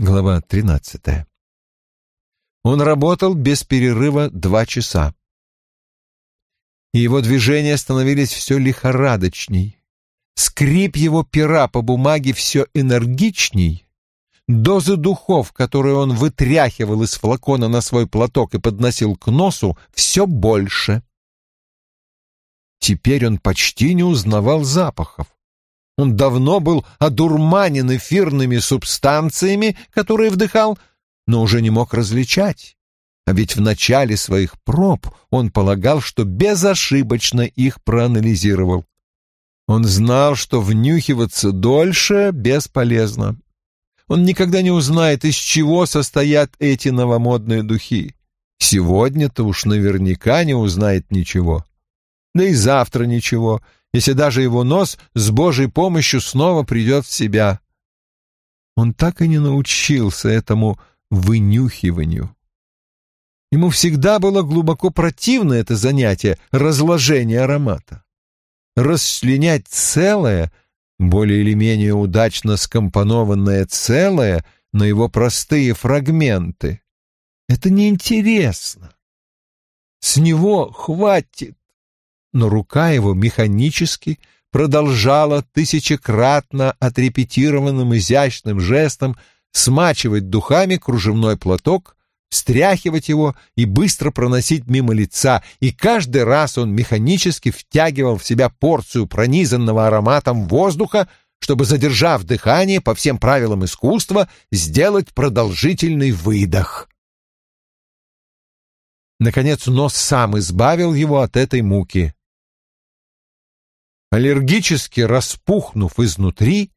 Глава тринадцатая. Он работал без перерыва два часа. И его движения становились все лихорадочней. Скрип его пера по бумаге все энергичней. Дозы духов, которые он вытряхивал из флакона на свой платок и подносил к носу, все больше. Теперь он почти не узнавал запахов. Он давно был одурманен эфирными субстанциями, которые вдыхал, но уже не мог различать. А ведь в начале своих проб он полагал, что безошибочно их проанализировал. Он знал, что внюхиваться дольше бесполезно. Он никогда не узнает, из чего состоят эти новомодные духи. Сегодня-то уж наверняка не узнает ничего. Да и завтра ничего, если даже его нос с Божьей помощью снова придет в себя. Он так и не научился этому вынюхиванию. Ему всегда было глубоко противно это занятие разложения аромата. Расчленять целое, более или менее удачно скомпонованное целое, на его простые фрагменты. Это неинтересно. С него хватит но рука его механически продолжала тысячекратно отрепетированным изящным жестом смачивать духами кружевной платок, встряхивать его и быстро проносить мимо лица, и каждый раз он механически втягивал в себя порцию пронизанного ароматом воздуха, чтобы, задержав дыхание по всем правилам искусства, сделать продолжительный выдох. Наконец нос сам избавил его от этой муки аллергически распухнув изнутри,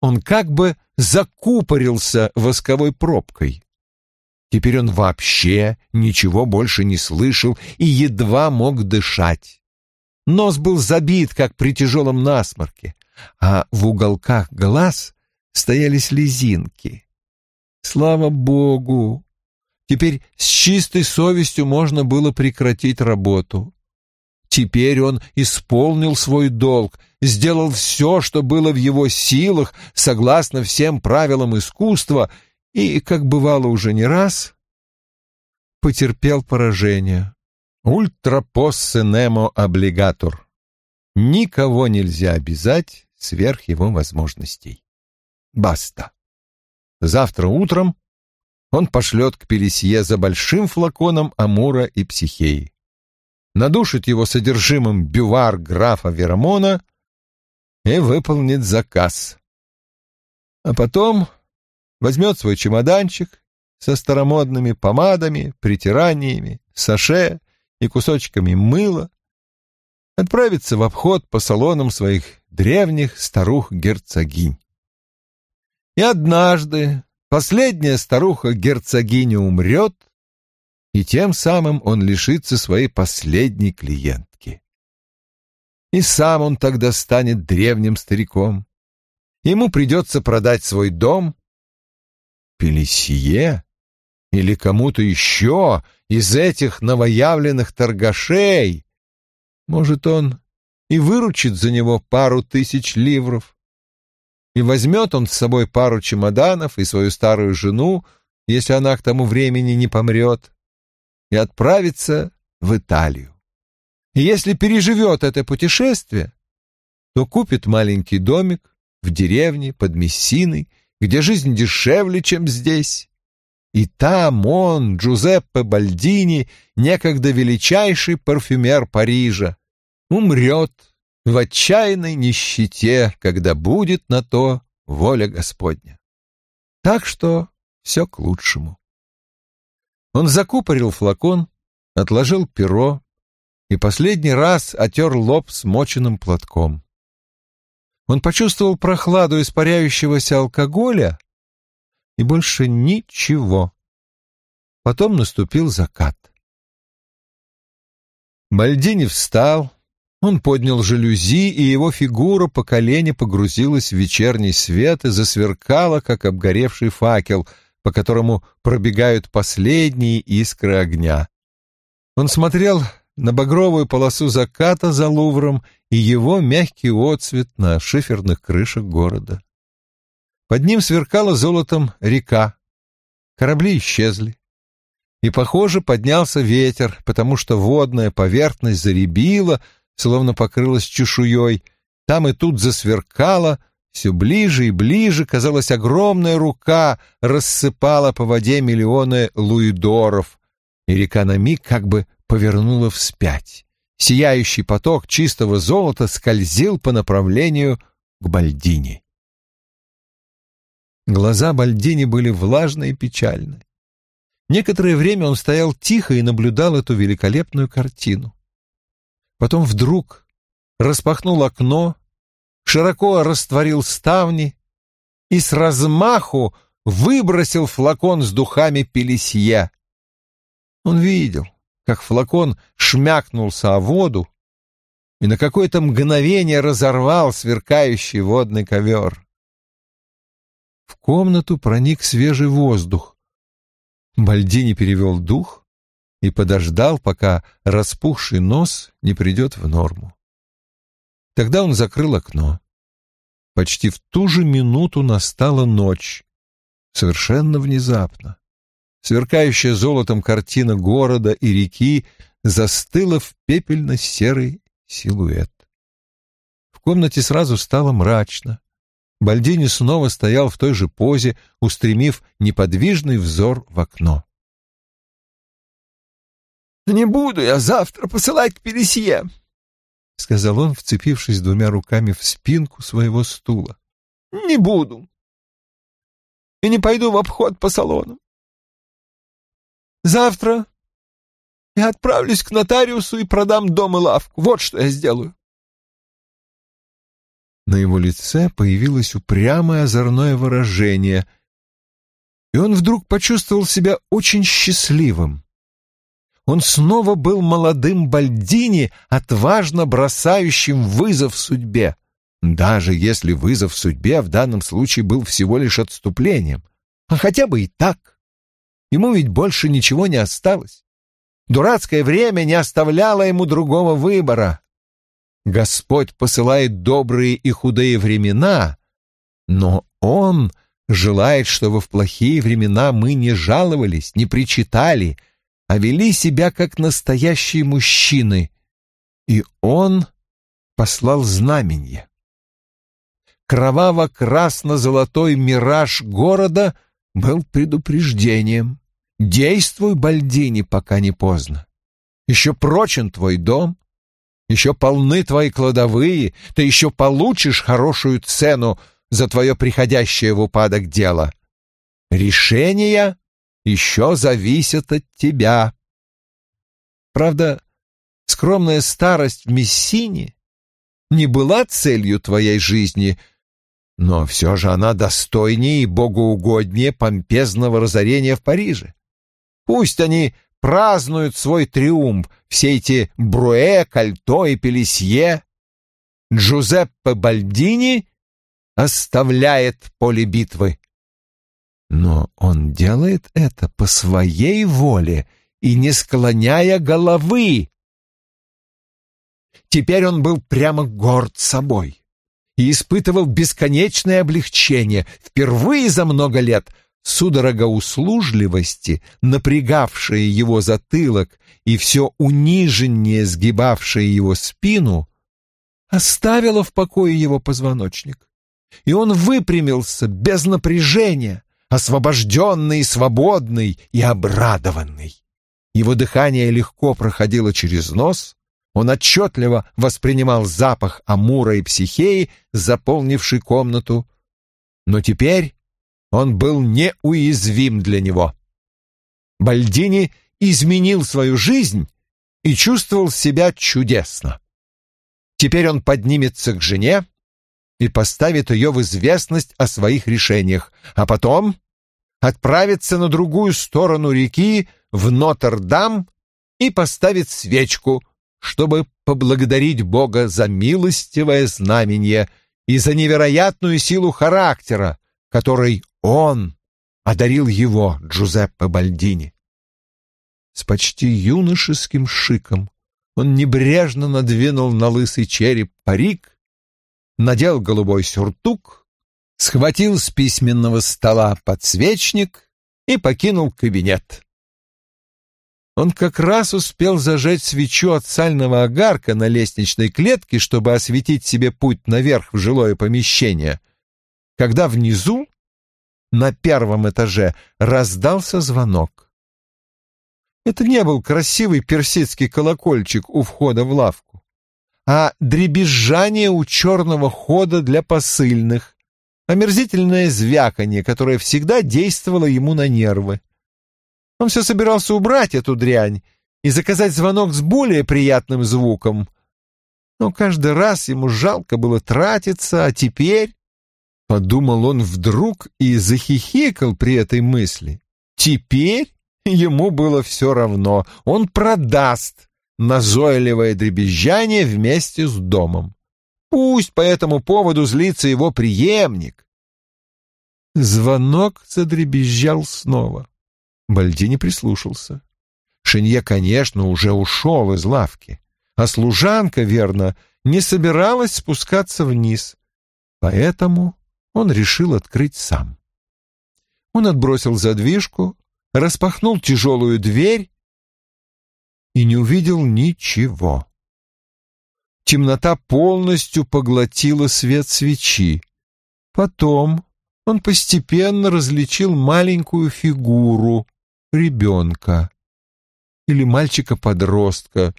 он как бы закупорился восковой пробкой. Теперь он вообще ничего больше не слышал и едва мог дышать. Нос был забит, как при тяжелом насморке, а в уголках глаз стояли слезинки. Слава богу! Теперь с чистой совестью можно было прекратить работу. Теперь он исполнил свой долг, сделал все, что было в его силах, согласно всем правилам искусства, и, как бывало уже не раз, потерпел поражение. Ультра поссе немо облигатор. Никого нельзя обязать сверх его возможностей. Баста. Завтра утром он пошлет к Пелесье за большим флаконом Амура и Психеи надушит его содержимым бювар графа Верамона и выполнит заказ. А потом возьмет свой чемоданчик со старомодными помадами, притираниями, саше и кусочками мыла, отправится в обход по салонам своих древних старух-герцогинь. И однажды последняя старуха-герцогиня умрет, и тем самым он лишится своей последней клиентки. И сам он тогда станет древним стариком. Ему придется продать свой дом Пелесье или кому-то еще из этих новоявленных торгашей. Может, он и выручит за него пару тысяч ливров. И возьмет он с собой пару чемоданов и свою старую жену, если она к тому времени не помрет и отправится в Италию. И если переживет это путешествие, то купит маленький домик в деревне под Мессиной, где жизнь дешевле, чем здесь. И там он, Джузеппе Бальдини, некогда величайший парфюмер Парижа, умрет в отчаянной нищете, когда будет на то воля Господня. Так что все к лучшему. Он закупорил флакон, отложил перо и последний раз отер лоб смоченным платком. Он почувствовал прохладу испаряющегося алкоголя и больше ничего. Потом наступил закат. Мальдини встал, он поднял жалюзи, и его фигура по колени погрузилась в вечерний свет и засверкала, как обгоревший факел — по которому пробегают последние искры огня. Он смотрел на багровую полосу заката за Лувром и его мягкий отцвет на шиферных крышах города. Под ним сверкала золотом река. Корабли исчезли. И, похоже, поднялся ветер, потому что водная поверхность заребила, словно покрылась чешуей. Там и тут засверкала, все ближе и ближе, казалось, огромная рука рассыпала по воде миллионы луидоров, и река на миг как бы повернула вспять. Сияющий поток чистого золота скользил по направлению к Бальдини. Глаза Бальдини были влажны и печальны. Некоторое время он стоял тихо и наблюдал эту великолепную картину. Потом вдруг распахнул окно, широко растворил ставни и с размаху выбросил флакон с духами Пелесье. Он видел, как флакон шмякнулся о воду и на какое-то мгновение разорвал сверкающий водный ковер. В комнату проник свежий воздух. Бальдини перевел дух и подождал, пока распухший нос не придет в норму. Тогда он закрыл окно. Почти в ту же минуту настала ночь, совершенно внезапно. Сверкающая золотом картина города и реки застыла в пепельно-серый силуэт. В комнате сразу стало мрачно. Бальдини снова стоял в той же позе, устремив неподвижный взор в окно. «Не буду я завтра посылать к Пересье», — сказал он, вцепившись двумя руками в спинку своего стула. «Не буду. И не пойду в обход по салонам. Завтра я отправлюсь к нотариусу и продам дом и лавку. Вот что я сделаю. На его лице появилось упрямое озорное выражение, и он вдруг почувствовал себя очень счастливым. Он снова был молодым Бальдини, отважно бросающим вызов судьбе, даже если вызов судьбе в данном случае был всего лишь отступлением, а хотя бы и так. Ему ведь больше ничего не осталось. Дурацкое время не оставляло ему другого выбора. Господь посылает добрые и худые времена, но Он желает, чтобы в плохие времена мы не жаловались, не причитали, а вели себя как настоящие мужчины. И Он послал знаменье. Кроваво-красно-золотой мираж города был предупреждением. Действуй, Бальдини, пока не поздно. Еще прочен твой дом, еще полны твои кладовые, ты еще получишь хорошую цену за твое приходящее в упадок дело. Решения еще зависят от тебя. Правда, скромная старость в Мессине не была целью твоей жизни, но все же она достойнее и богоугоднее помпезного разорения в Париже. Пусть они празднуют свой триумф все эти Бруэ, Кальто и Пелесье. Джузеппе Бальдини оставляет поле битвы. Но он делает это по своей воле и не склоняя головы. Теперь он был прямо горд собой и испытывал бесконечное облегчение. Впервые за много лет — судорога услужливости, напрягавшая его затылок и все униженнее сгибавшая его спину, оставила в покое его позвоночник. И он выпрямился без напряжения, освобожденный, свободный и обрадованный. Его дыхание легко проходило через нос, он отчетливо воспринимал запах амура и психеи, заполнивший комнату. Но теперь он был неуязвим для него. Бальдини изменил свою жизнь и чувствовал себя чудесно. Теперь он поднимется к жене и поставит ее в известность о своих решениях, а потом отправится на другую сторону реки в Нотр-Дам и поставит свечку, чтобы поблагодарить Бога за милостивое знамение и за невероятную силу характера, которой он одарил его, Джузеппе Бальдини. С почти юношеским шиком он небрежно надвинул на лысый череп парик, надел голубой сюртук схватил с письменного стола подсвечник и покинул кабинет. Он как раз успел зажечь свечу от сального огарка на лестничной клетке, чтобы осветить себе путь наверх в жилое помещение, когда внизу, на первом этаже, раздался звонок. Это не был красивый персидский колокольчик у входа в лавку, а дребезжание у черного хода для посыльных, омерзительное звяканье, которое всегда действовало ему на нервы. Он все собирался убрать эту дрянь и заказать звонок с более приятным звуком. Но каждый раз ему жалко было тратиться, а теперь... Подумал он вдруг и захихикал при этой мысли. Теперь ему было все равно. Он продаст назойливое дребезжание вместе с домом. Пусть по этому поводу злится его преемник. Звонок задребезжал снова. Бальдини прислушался. Шинье, конечно, уже ушел из лавки, а служанка, верно, не собиралась спускаться вниз, поэтому он решил открыть сам. Он отбросил задвижку, распахнул тяжелую дверь и не увидел ничего. Темнота полностью поглотила свет свечи. Потом он постепенно различил маленькую фигуру, ребенка или мальчика-подростка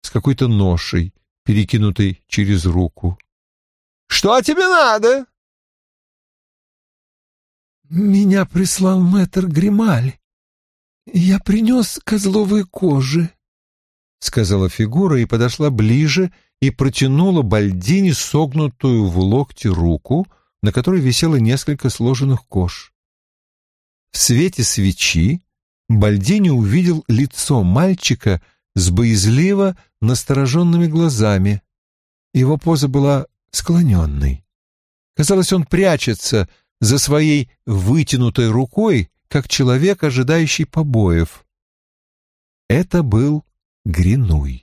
с какой-то ношей, перекинутой через руку. «Что тебе надо?» «Меня прислал мэтр Грималь. Я принес козловые кожи», — сказала фигура и подошла ближе и протянула Бальдине согнутую в локте руку, на которой висело несколько сложенных кож. В свете свечи Бальдини увидел лицо мальчика с боязливо настороженными глазами. Его поза была склоненной. Казалось, он прячется за своей вытянутой рукой, как человек, ожидающий побоев. Это был Гринуй.